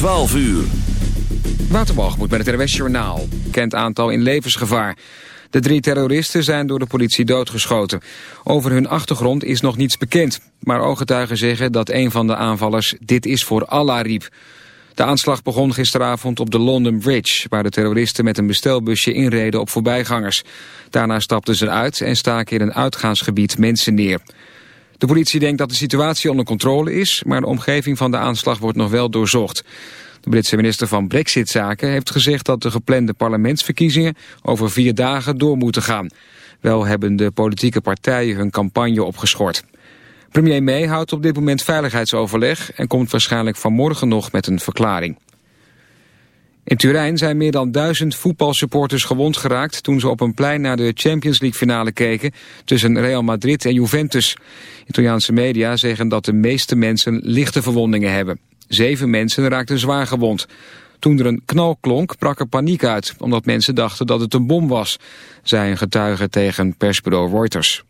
12 uur. Waterbalgemoed met het RWS Journaal. Kent aantal in levensgevaar. De drie terroristen zijn door de politie doodgeschoten. Over hun achtergrond is nog niets bekend. Maar ooggetuigen zeggen dat een van de aanvallers dit is voor Allah riep. De aanslag begon gisteravond op de London Bridge... waar de terroristen met een bestelbusje inreden op voorbijgangers. Daarna stapten ze uit en staken in een uitgaansgebied mensen neer. De politie denkt dat de situatie onder controle is... maar de omgeving van de aanslag wordt nog wel doorzocht. De Britse minister van Brexit-zaken heeft gezegd dat de geplande parlementsverkiezingen over vier dagen door moeten gaan. Wel hebben de politieke partijen hun campagne opgeschort. Premier May houdt op dit moment veiligheidsoverleg en komt waarschijnlijk vanmorgen nog met een verklaring. In Turijn zijn meer dan duizend voetbalsupporters gewond geraakt toen ze op een plein naar de Champions League finale keken tussen Real Madrid en Juventus. Italiaanse media zeggen dat de meeste mensen lichte verwondingen hebben. Zeven mensen raakten zwaar gewond. Toen er een knal klonk, brak er paniek uit, omdat mensen dachten dat het een bom was, zei een getuige tegen persbureau Reuters.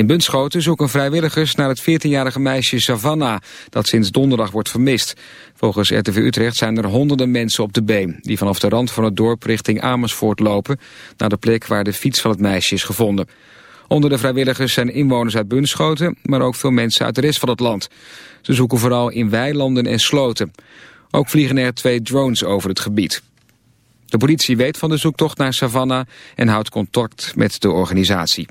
In Bunschoten zoeken vrijwilligers naar het 14-jarige meisje Savannah... dat sinds donderdag wordt vermist. Volgens RTV Utrecht zijn er honderden mensen op de been... die vanaf de rand van het dorp richting Amersfoort lopen... naar de plek waar de fiets van het meisje is gevonden. Onder de vrijwilligers zijn inwoners uit Bunschoten... maar ook veel mensen uit de rest van het land. Ze zoeken vooral in weilanden en sloten. Ook vliegen er twee drones over het gebied. De politie weet van de zoektocht naar Savannah... en houdt contact met de organisatie.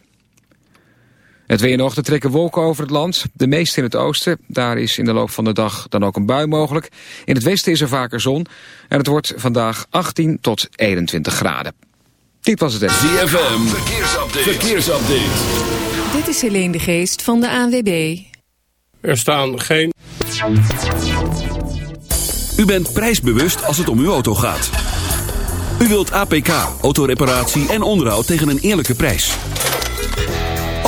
Het weer nog, er trekken wolken over het land. De meeste in het oosten. Daar is in de loop van de dag dan ook een bui mogelijk. In het westen is er vaker zon. En het wordt vandaag 18 tot 21 graden. Dit was het. ZFM, verkeersupdate. verkeersupdate. Dit is Helene de Geest van de ANWB. Er staan geen... U bent prijsbewust als het om uw auto gaat. U wilt APK, autoreparatie en onderhoud tegen een eerlijke prijs.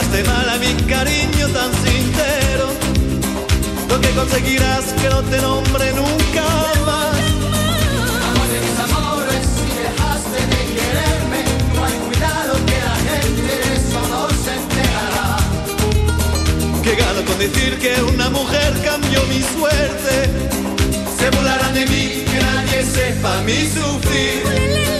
Pagaste mal a mi cariño tan sincero, lo que conseguirás que no te nombre nunca más. Amor de mis amores, si dejaste de quererme, no hay cuidado que la gente de eso no se enterará. Que decir que una mujer cambió mi suerte. Se burlarán de mí, que nadie sepa mi sufrir.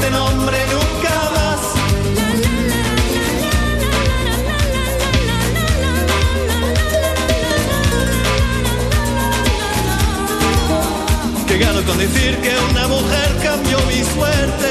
te nombre nunca más. Que gano con decir que una mujer cambió mi suerte.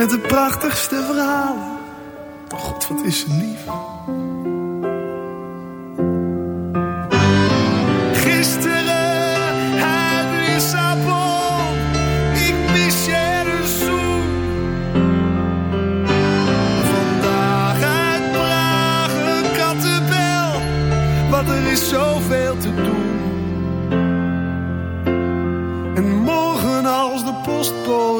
Met de prachtigste verhalen. God, wat is ze lief. Gisteren uit Lissabon. Ik mis je een zoen. Vandaag uit Praag een kattenbel. Want er is zoveel te doen. En morgen als de postbode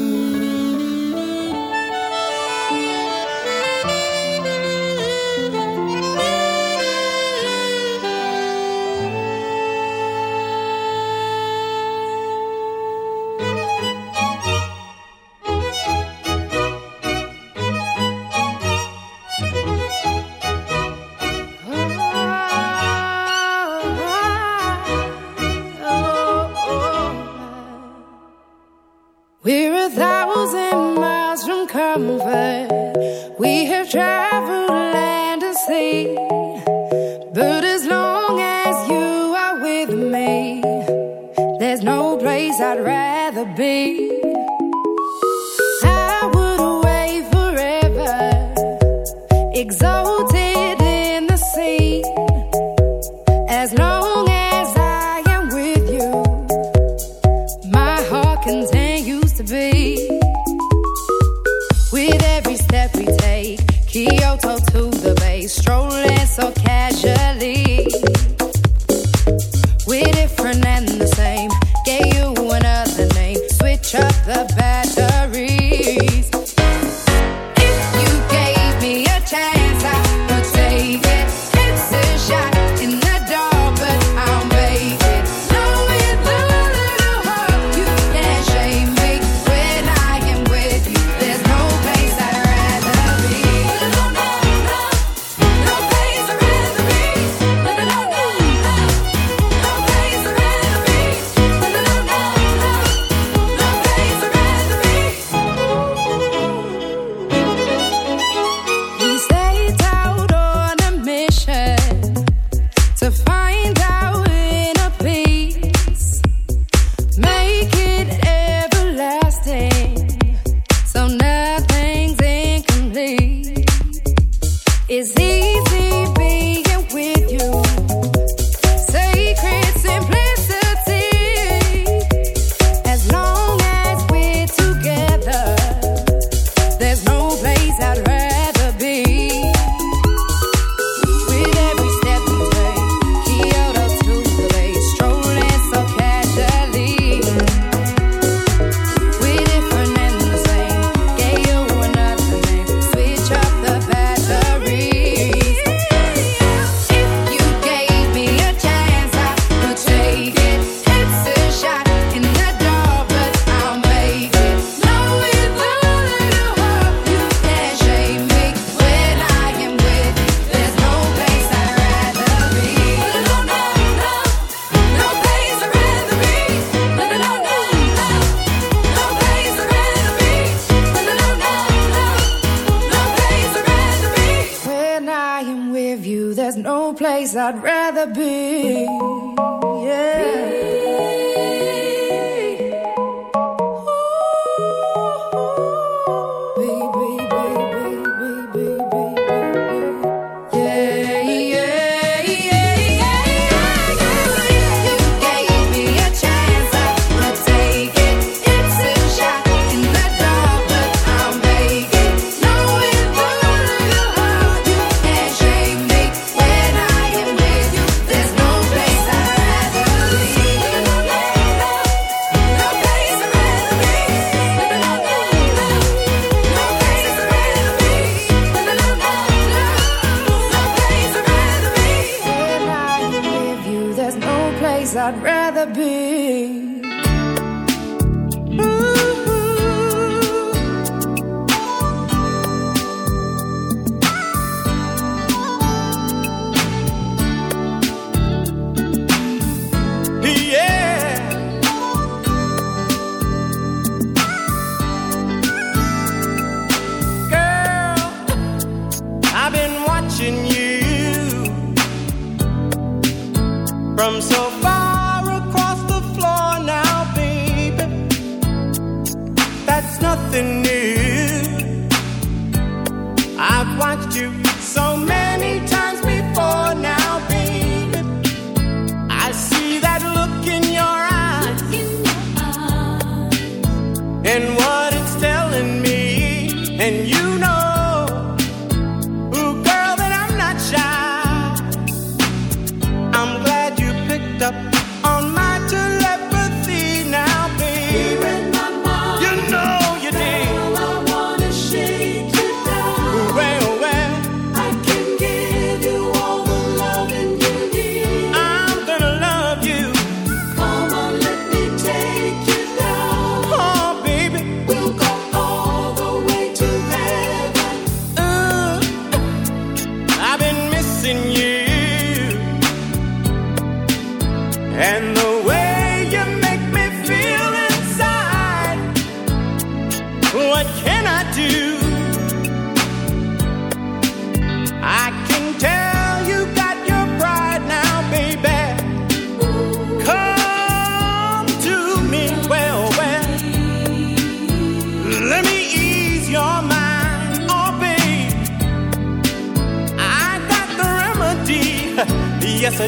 be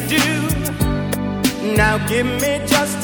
do. Now give me just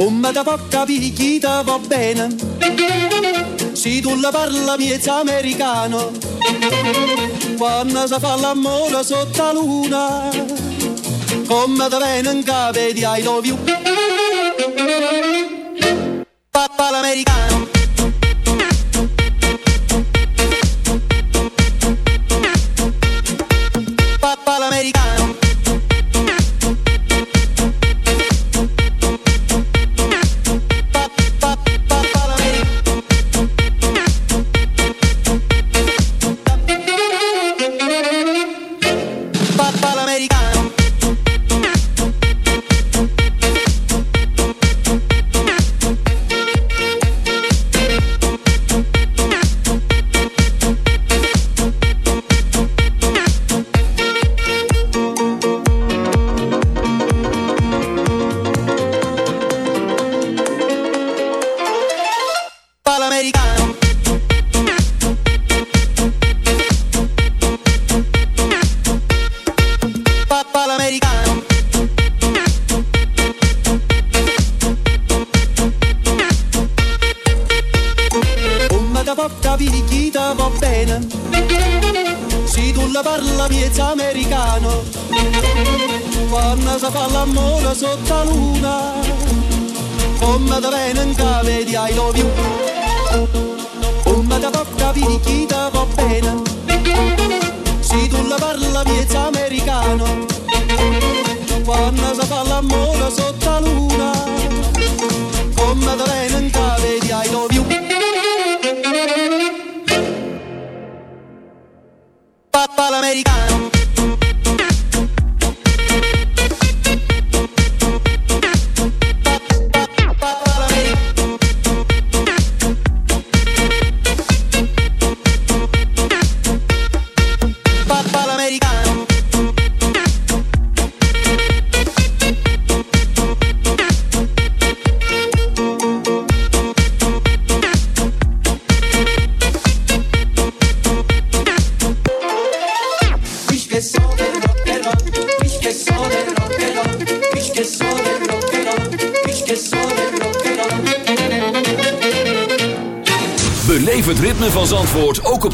Come da porca picchita va bene, se tu la parla miezza americano, quando si fa l'amore sotto la luna, come da bene in capo di I love you. Papà l'americano. americano.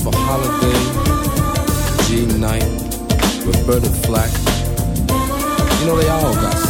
Jennifer Holliday, G Knight, Roberta Flack. You know they all got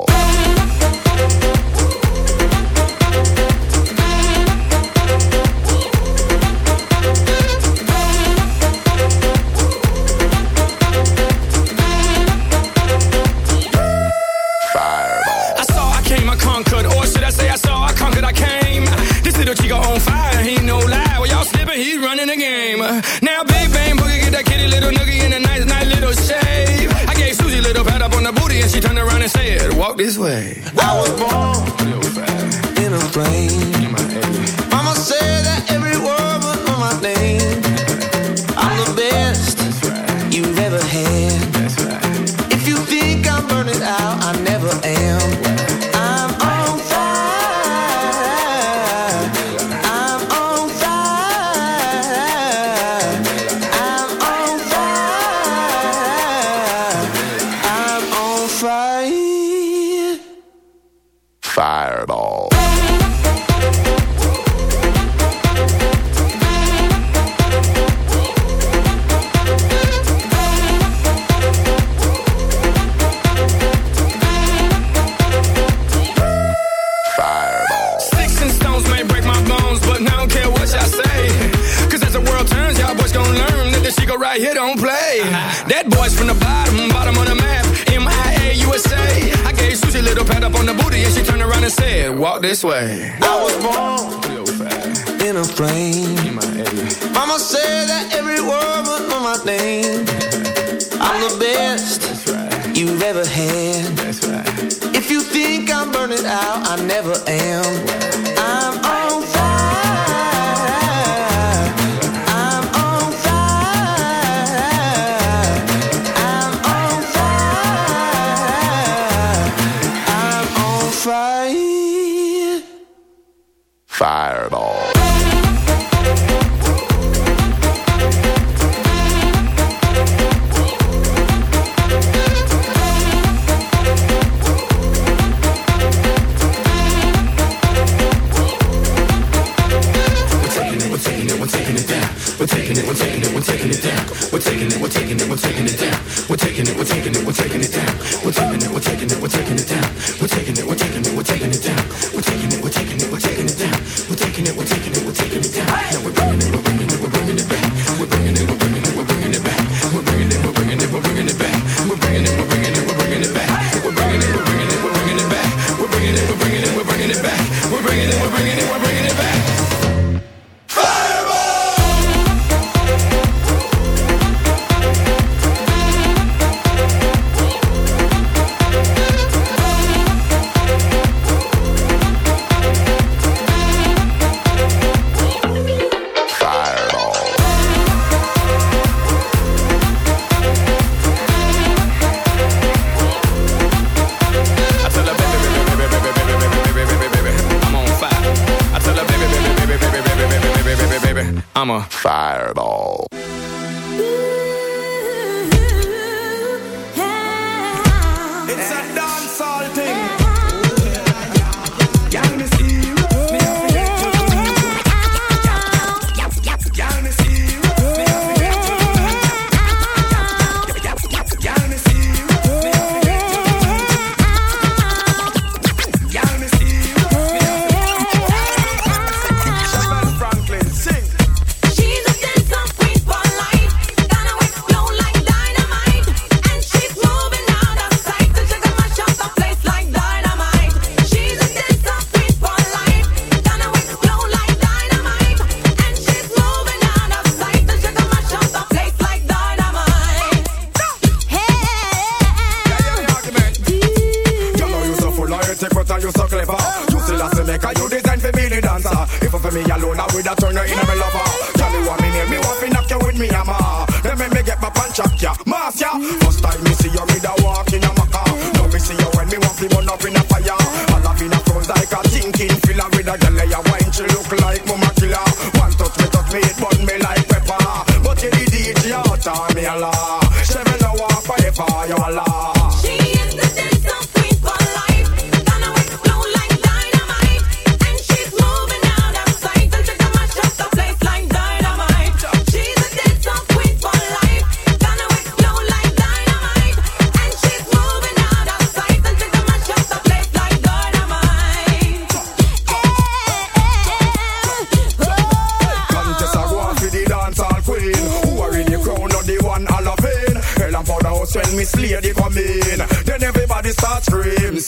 for for me alone, I would have turned her into my lover. Tell me what me name, me want to knock you with me hammer. Let me make get my punch up ya, mass ya. First time me see you, me da walk in a maca. No me see you when me want to up in a fire. All up in a front like a thinking filler with a girl ya wine, she look like mama killer. One touch me, touch me, it burn me like pepper. But you the DJ, out me alive.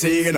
scene